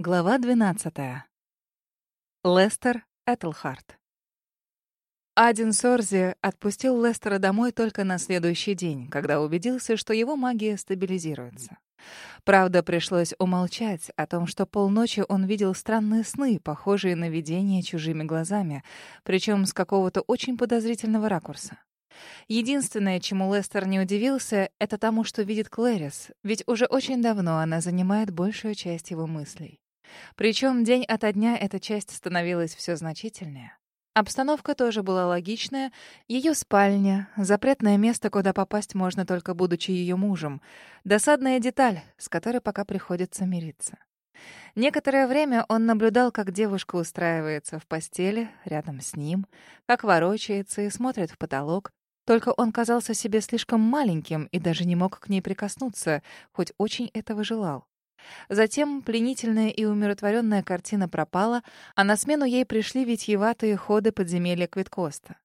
Глава 12. Лестер Этлхарт. Адин Сорзи отпустил Лестера домой только на следующий день, когда убедился, что его магия стабилизируется. Правда, пришлось умолчать о том, что полночи он видел странные сны, похожие на видения чужими глазами, причем с какого-то очень подозрительного ракурса. Единственное, чему Лестер не удивился, это тому, что видит Клэрис, ведь уже очень давно она занимает большую часть его мыслей. Причем день ото дня эта часть становилась все значительнее. Обстановка тоже была логичная. Ее спальня, запретное место, куда попасть можно только будучи ее мужем. Досадная деталь, с которой пока приходится мириться. Некоторое время он наблюдал, как девушка устраивается в постели рядом с ним, как ворочается и смотрит в потолок. Только он казался себе слишком маленьким и даже не мог к ней прикоснуться, хоть очень этого желал. Затем пленительная и умиротворенная картина пропала, а на смену ей пришли витьеватые ходы подземелья Квиткоста.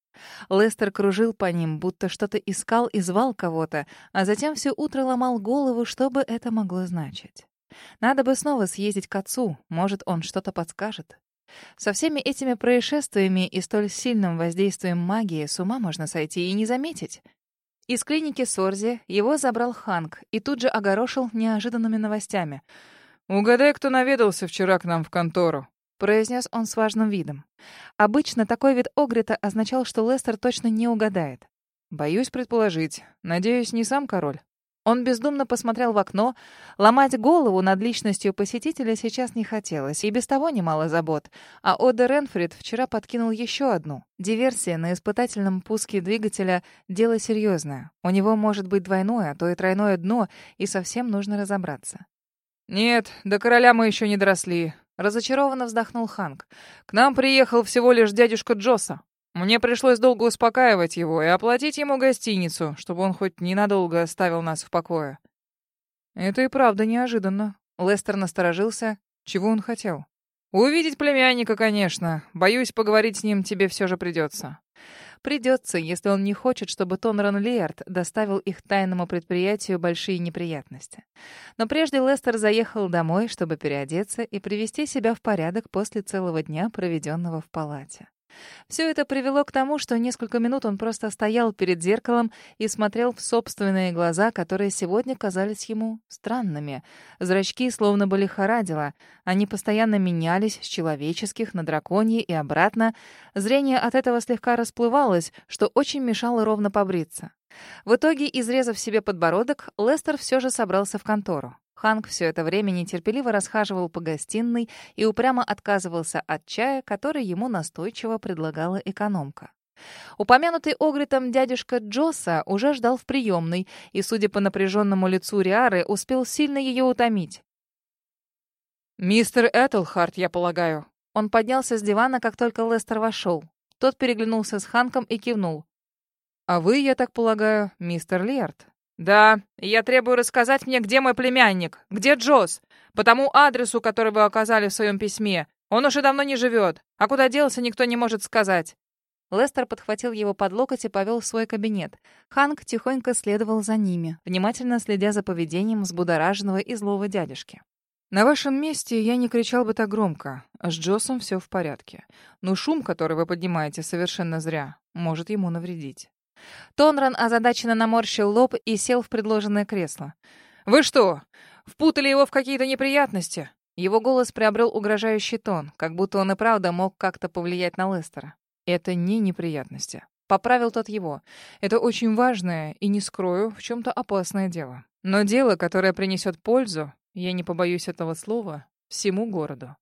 Лестер кружил по ним, будто что-то искал и звал кого-то, а затем все утро ломал голову, что бы это могло значить. Надо бы снова съездить к отцу, может, он что-то подскажет. Со всеми этими происшествиями и столь сильным воздействием магии с ума можно сойти и не заметить. Из клиники Сорзи его забрал Ханк и тут же огорошил неожиданными новостями. «Угадай, кто наведался вчера к нам в контору», — произнес он с важным видом. Обычно такой вид Огрита означал, что Лестер точно не угадает. «Боюсь предположить. Надеюсь, не сам король?» Он бездумно посмотрел в окно. Ломать голову над личностью посетителя сейчас не хотелось, и без того немало забот. А Ода Ренфрид вчера подкинул еще одну. Диверсия на испытательном пуске двигателя — дело серьезное. У него может быть двойное, а то и тройное дно, и совсем нужно разобраться. «Нет, до короля мы еще не доросли», — разочарованно вздохнул Ханк. «К нам приехал всего лишь дядюшка Джоса». Мне пришлось долго успокаивать его и оплатить ему гостиницу, чтобы он хоть ненадолго оставил нас в покое. Это и правда неожиданно. Лестер насторожился. Чего он хотел? Увидеть племянника, конечно. Боюсь, поговорить с ним тебе все же придется. Придется, если он не хочет, чтобы Тонран Лиард доставил их тайному предприятию большие неприятности. Но прежде Лестер заехал домой, чтобы переодеться и привести себя в порядок после целого дня, проведенного в палате. Все это привело к тому, что несколько минут он просто стоял перед зеркалом и смотрел в собственные глаза, которые сегодня казались ему странными. Зрачки словно бы лихорадило. Они постоянно менялись с человеческих на драконьи и обратно. Зрение от этого слегка расплывалось, что очень мешало ровно побриться. В итоге, изрезав себе подбородок, Лестер все же собрался в контору. Ханк все это время нетерпеливо расхаживал по гостиной и упрямо отказывался от чая, который ему настойчиво предлагала экономка. Упомянутый Огритом дядюшка Джоса уже ждал в приемной и, судя по напряженному лицу Риары, успел сильно ее утомить. «Мистер Этлхарт, я полагаю». Он поднялся с дивана, как только Лестер вошел. Тот переглянулся с Ханком и кивнул. «А вы, я так полагаю, мистер Лиард?» «Да, я требую рассказать мне, где мой племянник, где Джосс, по тому адресу, который вы оказали в своем письме. Он уже давно не живет, а куда делся, никто не может сказать». Лестер подхватил его под локоть и повел в свой кабинет. Ханк тихонько следовал за ними, внимательно следя за поведением взбудораженного и злого дядюшки. «На вашем месте я не кричал бы так громко. С Джоссом все в порядке. Но шум, который вы поднимаете, совершенно зря. Может ему навредить». Тонран озадаченно наморщил лоб и сел в предложенное кресло. «Вы что, впутали его в какие-то неприятности?» Его голос приобрел угрожающий тон, как будто он и правда мог как-то повлиять на Лестера. «Это не неприятности». Поправил тот его. «Это очень важное и, не скрою, в чем-то опасное дело. Но дело, которое принесет пользу, я не побоюсь этого слова, всему городу.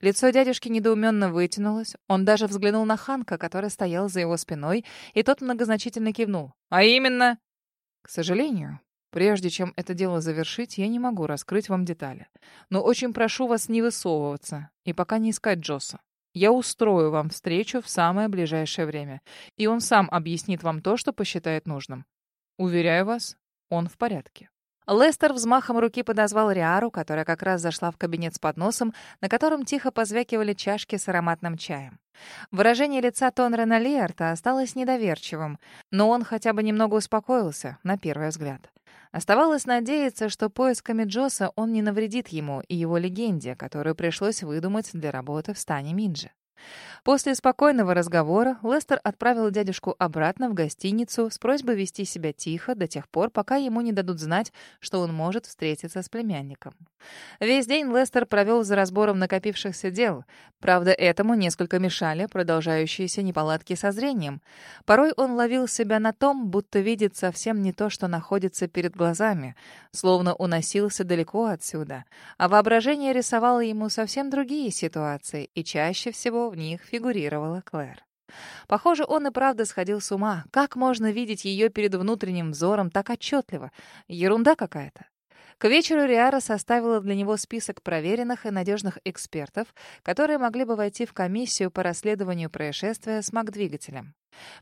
Лицо дядюшки недоуменно вытянулось. Он даже взглянул на Ханка, который стоял за его спиной, и тот многозначительно кивнул. «А именно?» «К сожалению, прежде чем это дело завершить, я не могу раскрыть вам детали. Но очень прошу вас не высовываться и пока не искать Джосса. Я устрою вам встречу в самое ближайшее время, и он сам объяснит вам то, что посчитает нужным. Уверяю вас, он в порядке». Лестер взмахом руки подозвал Риару, которая как раз зашла в кабинет с подносом, на котором тихо позвякивали чашки с ароматным чаем. Выражение лица Тонрена Лиарта осталось недоверчивым, но он хотя бы немного успокоился, на первый взгляд. Оставалось надеяться, что поисками Джоса он не навредит ему и его легенде, которую пришлось выдумать для работы в стане Минджи. После спокойного разговора Лестер отправил дядюшку обратно в гостиницу с просьбой вести себя тихо до тех пор, пока ему не дадут знать, что он может встретиться с племянником. Весь день Лестер провел за разбором накопившихся дел. Правда, этому несколько мешали продолжающиеся неполадки со зрением. Порой он ловил себя на том, будто видит совсем не то, что находится перед глазами, словно уносился далеко отсюда, а воображение рисовало ему совсем другие ситуации, и чаще всего в них фигурировала Клэр. Похоже, он и правда сходил с ума. Как можно видеть ее перед внутренним взором так отчетливо? Ерунда какая-то. К вечеру Риара составила для него список проверенных и надежных экспертов, которые могли бы войти в комиссию по расследованию происшествия с МАК-двигателем.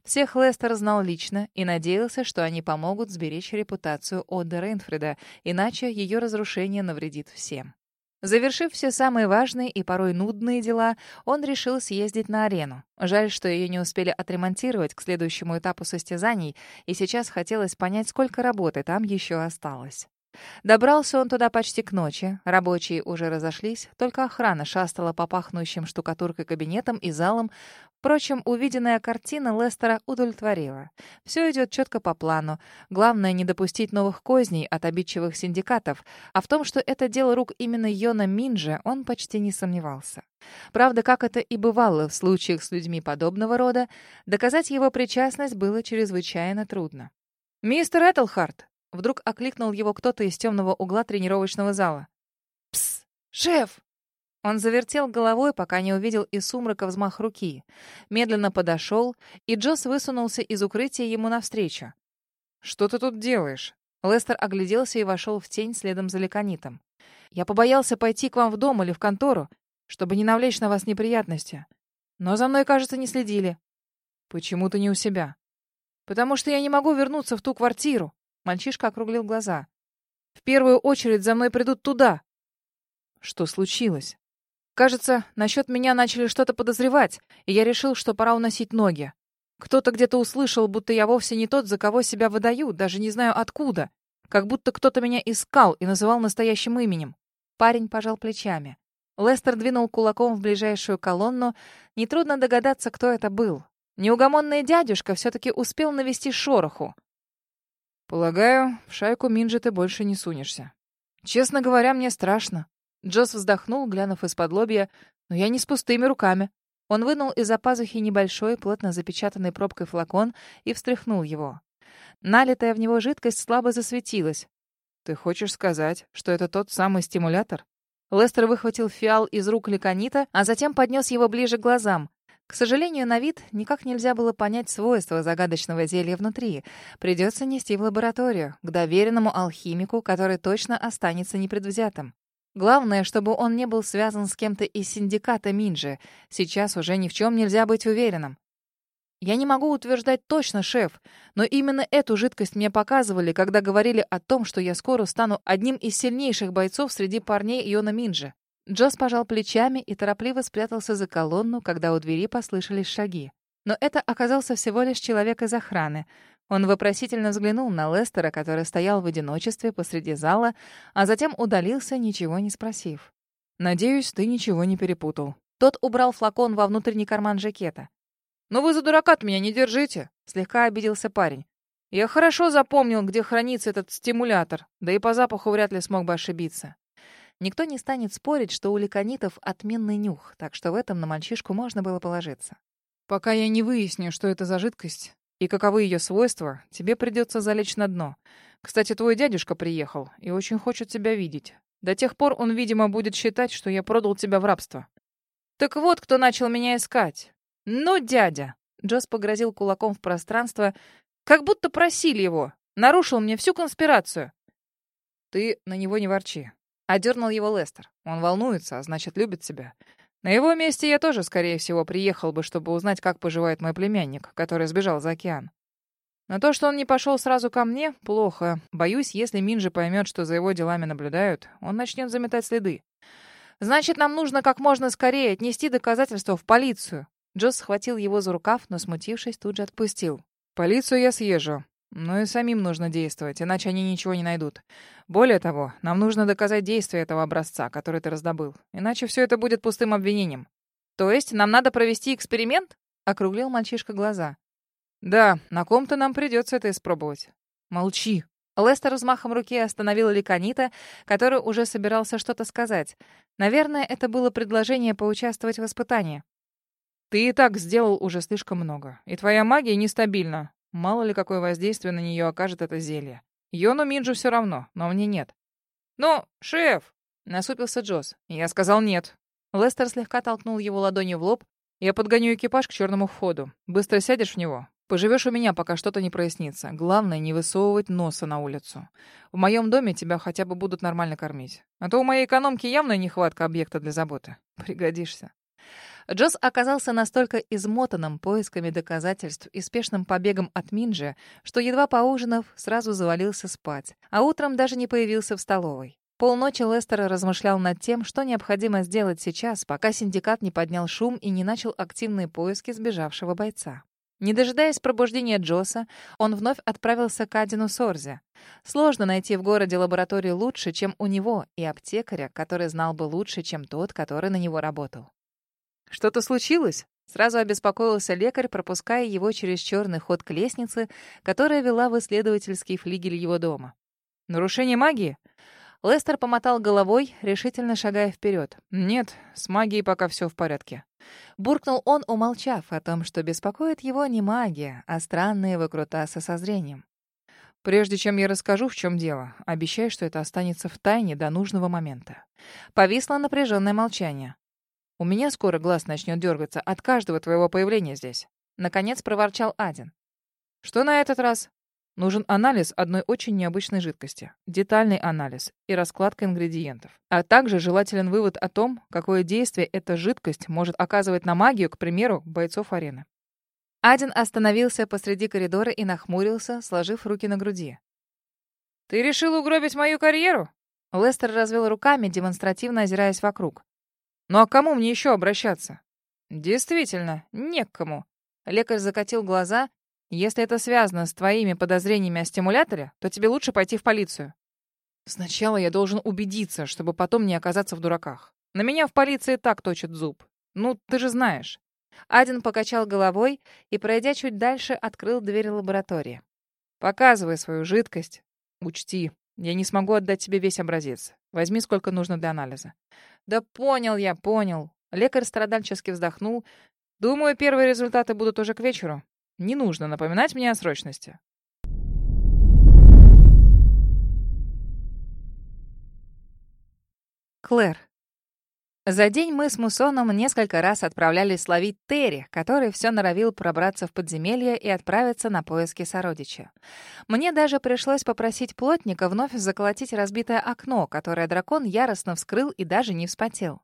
Всех Лестер знал лично и надеялся, что они помогут сберечь репутацию Оды Рейнфреда, иначе ее разрушение навредит всем. Завершив все самые важные и порой нудные дела, он решил съездить на арену. Жаль, что ее не успели отремонтировать к следующему этапу состязаний, и сейчас хотелось понять, сколько работы там еще осталось. Добрался он туда почти к ночи. Рабочие уже разошлись, только охрана шастала по пахнущим штукатуркой кабинетам и залам. Впрочем, увиденная картина Лестера удовлетворила. Все идет четко по плану. Главное, не допустить новых козней от обидчивых синдикатов. А в том, что это дело рук именно Йона Минджа, он почти не сомневался. Правда, как это и бывало в случаях с людьми подобного рода, доказать его причастность было чрезвычайно трудно. «Мистер Этлхарт!» Вдруг окликнул его кто-то из темного угла тренировочного зала. «Пс! Шеф!» Он завертел головой, пока не увидел из сумрака взмах руки. Медленно подошел, и Джосс высунулся из укрытия ему навстречу. «Что ты тут делаешь?» Лестер огляделся и вошел в тень следом за Леконитом. «Я побоялся пойти к вам в дом или в контору, чтобы не навлечь на вас неприятности. Но за мной, кажется, не следили». «Почему ты не у себя?» «Потому что я не могу вернуться в ту квартиру. Мальчишка округлил глаза. «В первую очередь за мной придут туда». «Что случилось?» «Кажется, насчет меня начали что-то подозревать, и я решил, что пора уносить ноги. Кто-то где-то услышал, будто я вовсе не тот, за кого себя выдаю, даже не знаю откуда. Как будто кто-то меня искал и называл настоящим именем». Парень пожал плечами. Лестер двинул кулаком в ближайшую колонну. Нетрудно догадаться, кто это был. Неугомонный дядюшка все-таки успел навести шороху. Полагаю, в шайку Минджи ты больше не сунешься. Честно говоря, мне страшно. Джосс вздохнул, глянув из-под лобья, но я не с пустыми руками. Он вынул из-за пазухи небольшой, плотно запечатанный пробкой флакон и встряхнул его. Налитая в него жидкость слабо засветилась. «Ты хочешь сказать, что это тот самый стимулятор?» Лестер выхватил фиал из рук Леконита, а затем поднес его ближе к глазам. К сожалению, на вид никак нельзя было понять свойства загадочного зелья внутри. Придется нести в лабораторию, к доверенному алхимику, который точно останется непредвзятым. Главное, чтобы он не был связан с кем-то из синдиката Минджи. Сейчас уже ни в чем нельзя быть уверенным. Я не могу утверждать точно, шеф, но именно эту жидкость мне показывали, когда говорили о том, что я скоро стану одним из сильнейших бойцов среди парней Йона Минджи. Джос пожал плечами и торопливо спрятался за колонну, когда у двери послышались шаги. Но это оказался всего лишь человек из охраны. Он вопросительно взглянул на Лестера, который стоял в одиночестве посреди зала, а затем удалился, ничего не спросив. «Надеюсь, ты ничего не перепутал». Тот убрал флакон во внутренний карман жакета. «Ну вы за дурака меня не держите!» — слегка обиделся парень. «Я хорошо запомнил, где хранится этот стимулятор, да и по запаху вряд ли смог бы ошибиться. Никто не станет спорить, что у ликонитов отменный нюх, так что в этом на мальчишку можно было положиться. «Пока я не выясню, что это за жидкость и каковы ее свойства, тебе придется залечь на дно. Кстати, твой дядюшка приехал и очень хочет тебя видеть. До тех пор он, видимо, будет считать, что я продал тебя в рабство». «Так вот, кто начал меня искать. Ну, дядя!» Джосс погрозил кулаком в пространство, как будто просили его. Нарушил мне всю конспирацию. «Ты на него не ворчи. Одернул его Лестер. Он волнуется, а значит, любит тебя. На его месте я тоже, скорее всего, приехал бы, чтобы узнать, как поживает мой племянник, который сбежал за океан. Но то, что он не пошел сразу ко мне, плохо. Боюсь, если Минджи поймет, что за его делами наблюдают, он начнет заметать следы. Значит, нам нужно как можно скорее отнести доказательства в полицию. Джосс схватил его за рукав, но, смутившись, тут же отпустил. «Полицию я съезжу. Но и самим нужно действовать, иначе они ничего не найдут. Более того, нам нужно доказать действие этого образца, который ты раздобыл. Иначе все это будет пустым обвинением. То есть нам надо провести эксперимент? Округлил мальчишка глаза. Да, на ком-то нам придется это испробовать. Молчи. Лестер взмахом руки остановил Ликанита, который уже собирался что-то сказать. Наверное, это было предложение поучаствовать в испытании. Ты и так сделал уже слишком много. И твоя магия нестабильна. Мало ли, какое воздействие на нее окажет это зелье. Йону Минджу все равно, но мне нет. «Ну, шеф!» — насупился Джосс. Я сказал нет. Лестер слегка толкнул его ладонью в лоб. «Я подгоню экипаж к черному входу. Быстро сядешь в него. Поживешь у меня, пока что-то не прояснится. Главное, не высовывать носа на улицу. В моем доме тебя хотя бы будут нормально кормить. А то у моей экономки явная нехватка объекта для заботы. Пригодишься». Джосс оказался настолько измотанным поисками доказательств и спешным побегом от Минджи, что, едва поужинав, сразу завалился спать, а утром даже не появился в столовой. Полночи Лестер размышлял над тем, что необходимо сделать сейчас, пока синдикат не поднял шум и не начал активные поиски сбежавшего бойца. Не дожидаясь пробуждения Джосса, он вновь отправился к Адину Сорзе. Сложно найти в городе лабораторию лучше, чем у него, и аптекаря, который знал бы лучше, чем тот, который на него работал. «Что-то случилось?» Сразу обеспокоился лекарь, пропуская его через черный ход к лестнице, которая вела в исследовательский флигель его дома. «Нарушение магии?» Лестер помотал головой, решительно шагая вперед. «Нет, с магией пока все в порядке». Буркнул он, умолчав о том, что беспокоит его не магия, а странные выкрутасы со зрением. «Прежде чем я расскажу, в чем дело, обещай, что это останется в тайне до нужного момента». Повисло напряженное молчание. У меня скоро глаз начнет дергаться от каждого твоего появления здесь. Наконец проворчал Адин. Что на этот раз? Нужен анализ одной очень необычной жидкости, детальный анализ и раскладка ингредиентов. А также желателен вывод о том, какое действие эта жидкость может оказывать на магию, к примеру, бойцов арены. Адин остановился посреди коридора и нахмурился, сложив руки на груди. «Ты решил угробить мою карьеру?» Лестер развел руками, демонстративно озираясь вокруг. Ну а кому мне еще обращаться? Действительно, не к кому. Лекарь закатил глаза. Если это связано с твоими подозрениями о стимуляторе, то тебе лучше пойти в полицию. Сначала я должен убедиться, чтобы потом не оказаться в дураках. На меня в полиции так точат зуб. Ну, ты же знаешь. Адин покачал головой и, пройдя чуть дальше, открыл дверь лаборатории. Показывай свою жидкость. Учти, я не смогу отдать тебе весь образец. Возьми, сколько нужно для анализа. Да понял я, понял. Лекарь страдальчески вздохнул. Думаю, первые результаты будут уже к вечеру. Не нужно напоминать мне о срочности. Клэр. За день мы с Мусоном несколько раз отправлялись ловить Терри, который все норовил пробраться в подземелье и отправиться на поиски сородича. Мне даже пришлось попросить плотника вновь заколотить разбитое окно, которое дракон яростно вскрыл и даже не вспотел.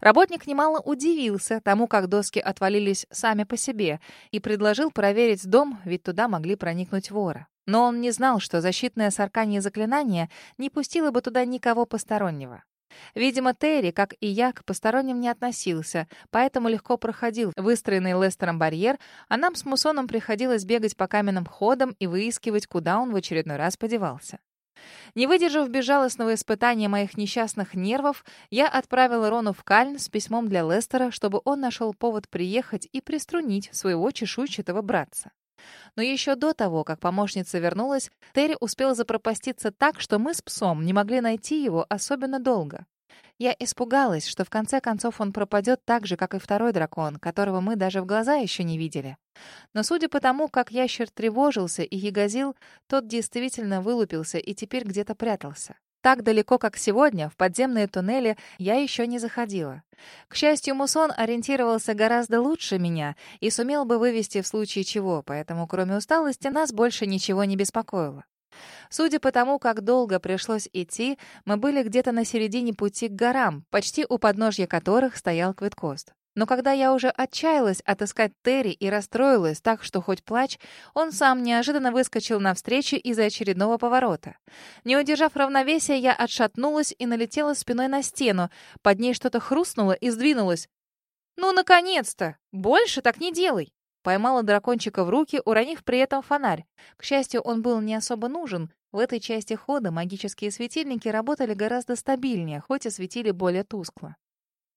Работник немало удивился тому, как доски отвалились сами по себе, и предложил проверить дом, ведь туда могли проникнуть воры. Но он не знал, что защитное сарканье заклинание не пустило бы туда никого постороннего. Видимо, Терри, как и я, к посторонним не относился, поэтому легко проходил выстроенный Лестером барьер, а нам с Мусоном приходилось бегать по каменным ходам и выискивать, куда он в очередной раз подевался. Не выдержав безжалостного испытания моих несчастных нервов, я отправила Рону в Кальн с письмом для Лестера, чтобы он нашел повод приехать и приструнить своего чешуйчатого братца. Но еще до того, как помощница вернулась, Терри успел запропаститься так, что мы с псом не могли найти его особенно долго. Я испугалась, что в конце концов он пропадет так же, как и второй дракон, которого мы даже в глаза еще не видели. Но судя по тому, как ящер тревожился и ягозил, тот действительно вылупился и теперь где-то прятался. Так далеко, как сегодня, в подземные туннели я еще не заходила. К счастью, Мусон ориентировался гораздо лучше меня и сумел бы вывести в случае чего, поэтому кроме усталости нас больше ничего не беспокоило. Судя по тому, как долго пришлось идти, мы были где-то на середине пути к горам, почти у подножья которых стоял Квиткост. Но когда я уже отчаялась отыскать Терри и расстроилась так, что хоть плачь, он сам неожиданно выскочил навстречу из-за очередного поворота. Не удержав равновесия, я отшатнулась и налетела спиной на стену. Под ней что-то хрустнуло и сдвинулось. «Ну, наконец-то! Больше так не делай!» Поймала дракончика в руки, уронив при этом фонарь. К счастью, он был не особо нужен. В этой части хода магические светильники работали гораздо стабильнее, хоть и светили более тускло.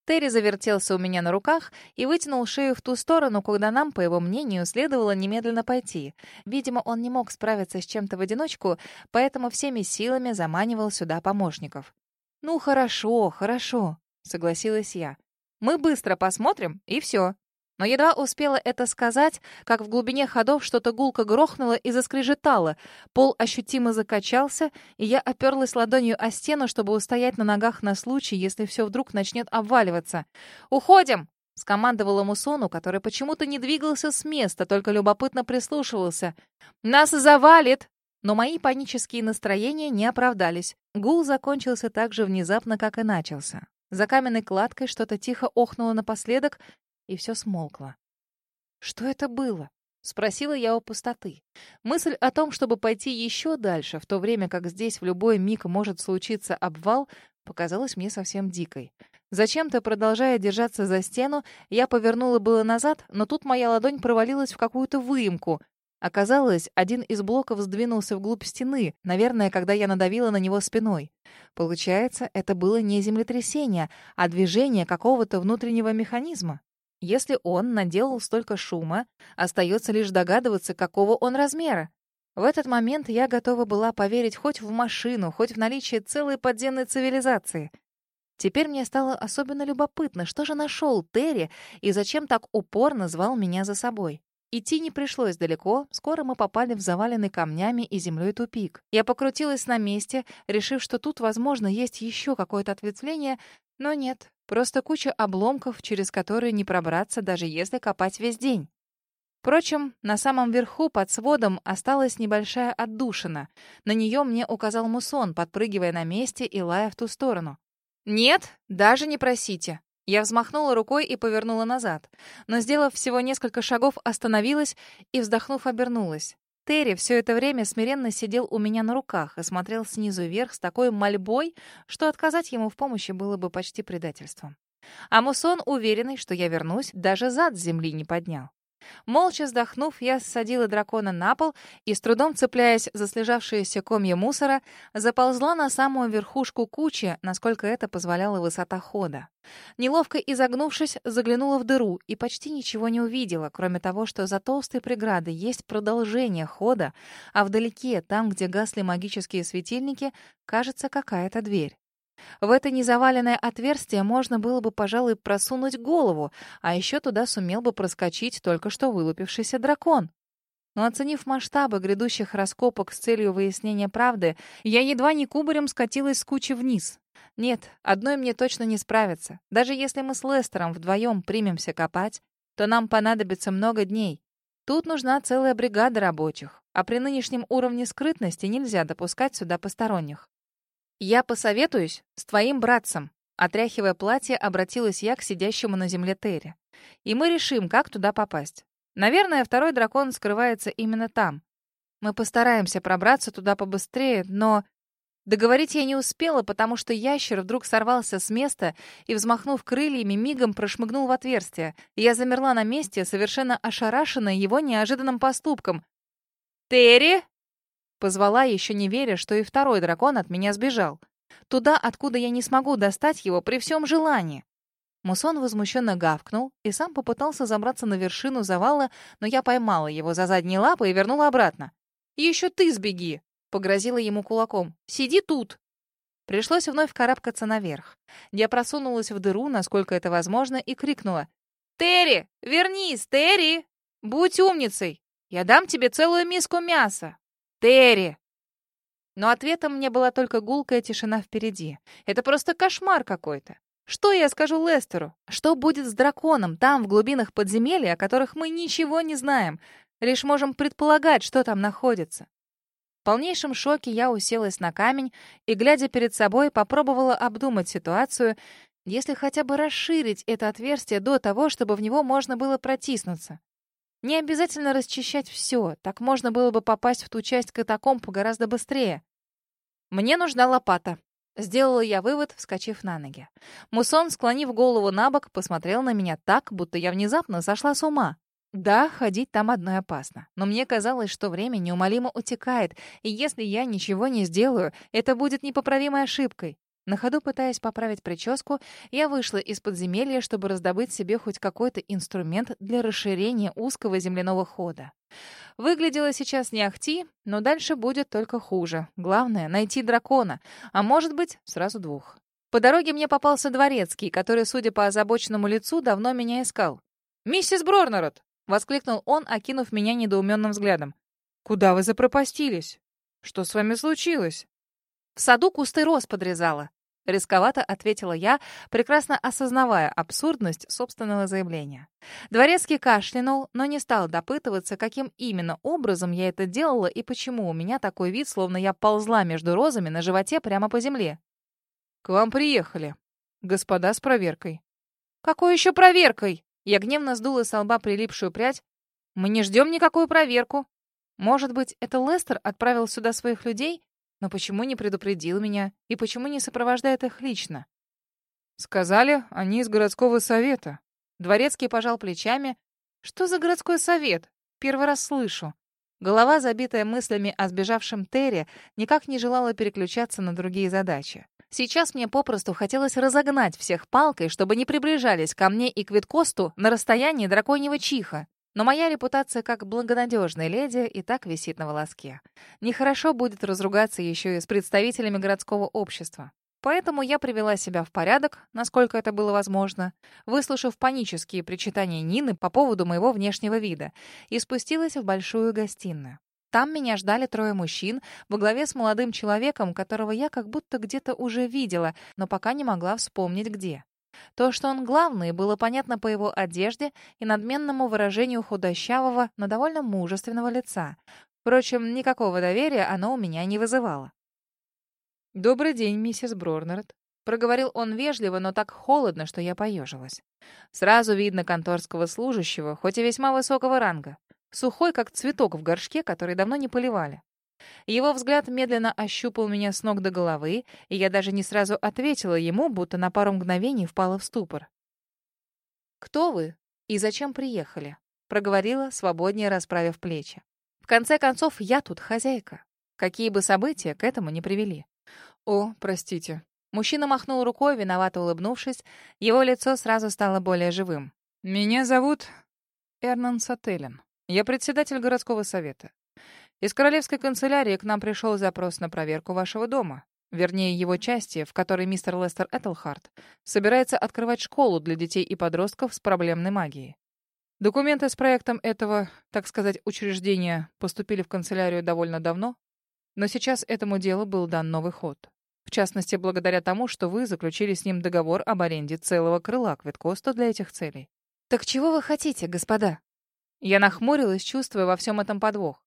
Терри завертелся у меня на руках и вытянул шею в ту сторону, куда нам, по его мнению, следовало немедленно пойти. Видимо, он не мог справиться с чем-то в одиночку, поэтому всеми силами заманивал сюда помощников. «Ну, хорошо, хорошо», — согласилась я. «Мы быстро посмотрим, и все. Но едва успела это сказать, как в глубине ходов что-то гулко грохнуло и заскрежетало. Пол ощутимо закачался, и я оперлась ладонью о стену, чтобы устоять на ногах на случай, если все вдруг начнет обваливаться. «Уходим!» — скомандовала Мусону, который почему-то не двигался с места, только любопытно прислушивался. «Нас завалит!» Но мои панические настроения не оправдались. Гул закончился так же внезапно, как и начался. За каменной кладкой что-то тихо охнуло напоследок, и все смолкло. «Что это было?» — спросила я у пустоты. Мысль о том, чтобы пойти еще дальше, в то время как здесь в любой миг может случиться обвал, показалась мне совсем дикой. Зачем-то, продолжая держаться за стену, я повернула было назад, но тут моя ладонь провалилась в какую-то выемку. Оказалось, один из блоков сдвинулся вглубь стены, наверное, когда я надавила на него спиной. Получается, это было не землетрясение, а движение какого-то внутреннего механизма. Если он наделал столько шума, остается лишь догадываться, какого он размера. В этот момент я готова была поверить хоть в машину, хоть в наличие целой подземной цивилизации. Теперь мне стало особенно любопытно, что же нашел Терри и зачем так упорно звал меня за собой. Идти не пришлось далеко, скоро мы попали в заваленный камнями и землей тупик. Я покрутилась на месте, решив, что тут, возможно, есть еще какое-то ответвление, но нет, просто куча обломков, через которые не пробраться, даже если копать весь день. Впрочем, на самом верху под сводом осталась небольшая отдушина. На нее мне указал Мусон, подпрыгивая на месте и лая в ту сторону. «Нет, даже не просите». Я взмахнула рукой и повернула назад. Но, сделав всего несколько шагов, остановилась и, вздохнув, обернулась. Терри все это время смиренно сидел у меня на руках и смотрел снизу вверх с такой мольбой, что отказать ему в помощи было бы почти предательством. А Мусон, уверенный, что я вернусь, даже зад земли не поднял. Молча вздохнув, я ссадила дракона на пол и, с трудом цепляясь за слежавшиеся комья мусора, заползла на самую верхушку кучи, насколько это позволяла высота хода. Неловко изогнувшись, заглянула в дыру и почти ничего не увидела, кроме того, что за толстой преградой есть продолжение хода, а вдалеке, там, где гасли магические светильники, кажется какая-то дверь. В это незаваленное отверстие можно было бы, пожалуй, просунуть голову, а еще туда сумел бы проскочить только что вылупившийся дракон. Но оценив масштабы грядущих раскопок с целью выяснения правды, я едва не кубарем скатилась с кучи вниз. Нет, одной мне точно не справиться. Даже если мы с Лестером вдвоем примемся копать, то нам понадобится много дней. Тут нужна целая бригада рабочих, а при нынешнем уровне скрытности нельзя допускать сюда посторонних. «Я посоветуюсь с твоим братцем», — отряхивая платье, обратилась я к сидящему на земле Терри. «И мы решим, как туда попасть. Наверное, второй дракон скрывается именно там. Мы постараемся пробраться туда побыстрее, но...» Договорить я не успела, потому что ящер вдруг сорвался с места и, взмахнув крыльями, мигом прошмыгнул в отверстие. Я замерла на месте, совершенно ошарашенная его неожиданным поступком. «Терри!» Позвала, еще не веря, что и второй дракон от меня сбежал. Туда, откуда я не смогу достать его при всем желании. Мусон возмущенно гавкнул и сам попытался забраться на вершину завала, но я поймала его за задние лапы и вернула обратно. «Еще ты сбеги!» — погрозила ему кулаком. «Сиди тут!» Пришлось вновь карабкаться наверх. Я просунулась в дыру, насколько это возможно, и крикнула. «Терри! Вернись, Терри! Будь умницей! Я дам тебе целую миску мяса! Терри!» Но ответом мне была только гулкая тишина впереди. Это просто кошмар какой-то. Что я скажу Лестеру? Что будет с драконом там, в глубинах подземелья, о которых мы ничего не знаем? Лишь можем предполагать, что там находится. В полнейшем шоке я уселась на камень и, глядя перед собой, попробовала обдумать ситуацию, если хотя бы расширить это отверстие до того, чтобы в него можно было протиснуться. Не обязательно расчищать все, так можно было бы попасть в ту часть катакомб гораздо быстрее. Мне нужна лопата. Сделала я вывод, вскочив на ноги. Мусон, склонив голову на бок, посмотрел на меня так, будто я внезапно сошла с ума. Да, ходить там одной опасно, но мне казалось, что время неумолимо утекает, и если я ничего не сделаю, это будет непоправимой ошибкой. На ходу пытаясь поправить прическу, я вышла из подземелья, чтобы раздобыть себе хоть какой-то инструмент для расширения узкого земляного хода. Выглядело сейчас не ахти, но дальше будет только хуже. Главное — найти дракона, а может быть, сразу двух. По дороге мне попался дворецкий, который, судя по озабоченному лицу, давно меня искал. «Миссис Брорнерот!» — воскликнул он, окинув меня недоуменным взглядом. «Куда вы запропастились? Что с вами случилось?» «В саду кусты роз подрезала», Рисковато ответила я, прекрасно осознавая абсурдность собственного заявления. Дворецкий кашлянул, но не стал допытываться, каким именно образом я это делала и почему у меня такой вид, словно я ползла между розами на животе прямо по земле. «К вам приехали. Господа с проверкой». «Какой еще проверкой?» Я гневно сдула с лба прилипшую прядь. «Мы не ждем никакую проверку. Может быть, это Лестер отправил сюда своих людей, но почему не предупредил меня? И почему не сопровождает их лично? Сказали, они из городского совета. Дворецкий пожал плечами. Что за городской совет? Первый раз слышу. Голова, забитая мыслями о сбежавшем Терри, никак не желала переключаться на другие задачи. Сейчас мне попросту хотелось разогнать всех палкой, чтобы не приближались ко мне и к Виткосту на расстоянии драконьего чиха. Но моя репутация как благонадежной леди и так висит на волоске. Нехорошо будет разругаться еще и с представителями городского общества. Поэтому я привела себя в порядок, насколько это было возможно, выслушав панические причитания Нины по поводу моего внешнего вида, и спустилась в большую гостиную. Там меня ждали трое мужчин во главе с молодым человеком, которого я как будто где-то уже видела, но пока не могла вспомнить где. То, что он главный, было понятно по его одежде и надменному выражению худощавого, но довольно мужественного лица. Впрочем, никакого доверия оно у меня не вызывало. «Добрый день, миссис Брорнерд», — проговорил он вежливо, но так холодно, что я поежилась. Сразу видно конторского служащего, хоть и весьма высокого ранга. Сухой, как цветок в горшке, который давно не поливали. Его взгляд медленно ощупал меня с ног до головы, и я даже не сразу ответила ему, будто на пару мгновений впала в ступор. «Кто вы и зачем приехали?» — проговорила, свободнее расправив плечи. «В конце концов, я тут хозяйка. Какие бы события к этому не привели». «О, простите». Мужчина махнул рукой, виновато улыбнувшись. Его лицо сразу стало более живым. «Меня зовут Эрнан Сателлин. Я председатель городского совета. Из королевской канцелярии к нам пришел запрос на проверку вашего дома. Вернее, его части, в которой мистер Лестер Этельхарт собирается открывать школу для детей и подростков с проблемной магией. Документы с проектом этого, так сказать, учреждения поступили в канцелярию довольно давно, но сейчас этому делу был дан новый ход. В частности, благодаря тому, что вы заключили с ним договор об аренде целого крыла Квиткоста для этих целей. «Так чего вы хотите, господа?» Я нахмурилась, чувствуя во всем этом подвох.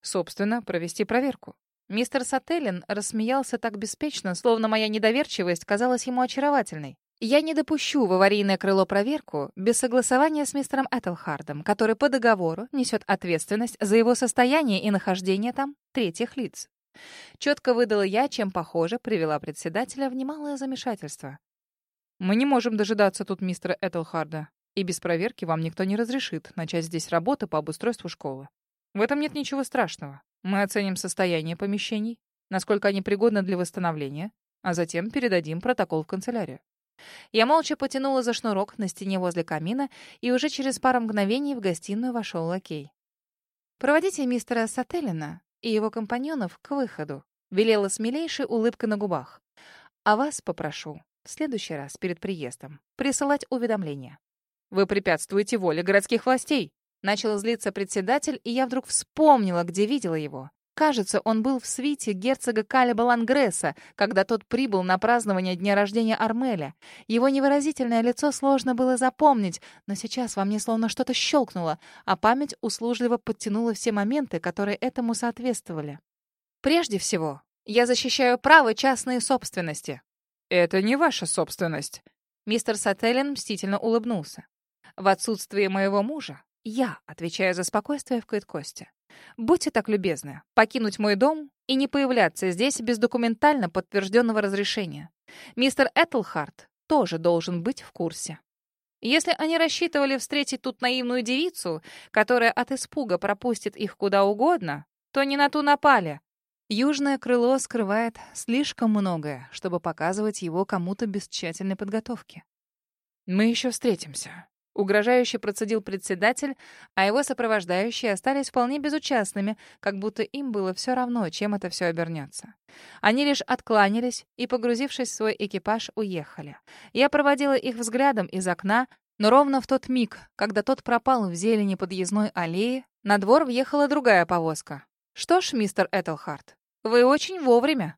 Собственно, провести проверку. Мистер Сателлин рассмеялся так беспечно, словно моя недоверчивость казалась ему очаровательной. Я не допущу в аварийное крыло проверку без согласования с мистером Этельхардом, который по договору несет ответственность за его состояние и нахождение там третьих лиц. Четко выдала я, чем, похоже, привела председателя в немалое замешательство. «Мы не можем дожидаться тут мистера Этельхарда, и без проверки вам никто не разрешит начать здесь работу по обустройству школы. В этом нет ничего страшного. Мы оценим состояние помещений, насколько они пригодны для восстановления, а затем передадим протокол в канцелярию. Я молча потянула за шнурок на стене возле камина, и уже через пару мгновений в гостиную вошел лакей. «Проводите мистера Сателлина и его компаньонов к выходу», — велела с милейшей улыбкой на губах. «А вас попрошу в следующий раз перед приездом присылать уведомления». «Вы препятствуете воле городских властей», Начал злиться председатель, и я вдруг вспомнила, где видела его. Кажется, он был в свите герцога Калиба Лангресса, когда тот прибыл на празднование дня рождения Армеля. Его невыразительное лицо сложно было запомнить, но сейчас во мне словно что-то щелкнуло, а память услужливо подтянула все моменты, которые этому соответствовали. Прежде всего, я защищаю право частной собственности. Это не ваша собственность. Мистер Сателлин мстительно улыбнулся. В отсутствие моего мужа я отвечаю за спокойствие в Квиткосте. Будьте так любезны, покинуть мой дом и не появляться здесь без документально подтвержденного разрешения. Мистер Этлхарт тоже должен быть в курсе. Если они рассчитывали встретить тут наивную девицу, которая от испуга пропустит их куда угодно, то не на ту напали. Южное крыло скрывает слишком многое, чтобы показывать его кому-то без тщательной подготовки. Мы еще встретимся. Угрожающе процедил председатель, а его сопровождающие остались вполне безучастными, как будто им было все равно, чем это все обернется. Они лишь откланялись и, погрузившись в свой экипаж, уехали. Я проводила их взглядом из окна, но ровно в тот миг, когда тот пропал в зелени подъездной аллеи, на двор въехала другая повозка. «Что ж, мистер Этельхарт, вы очень вовремя»,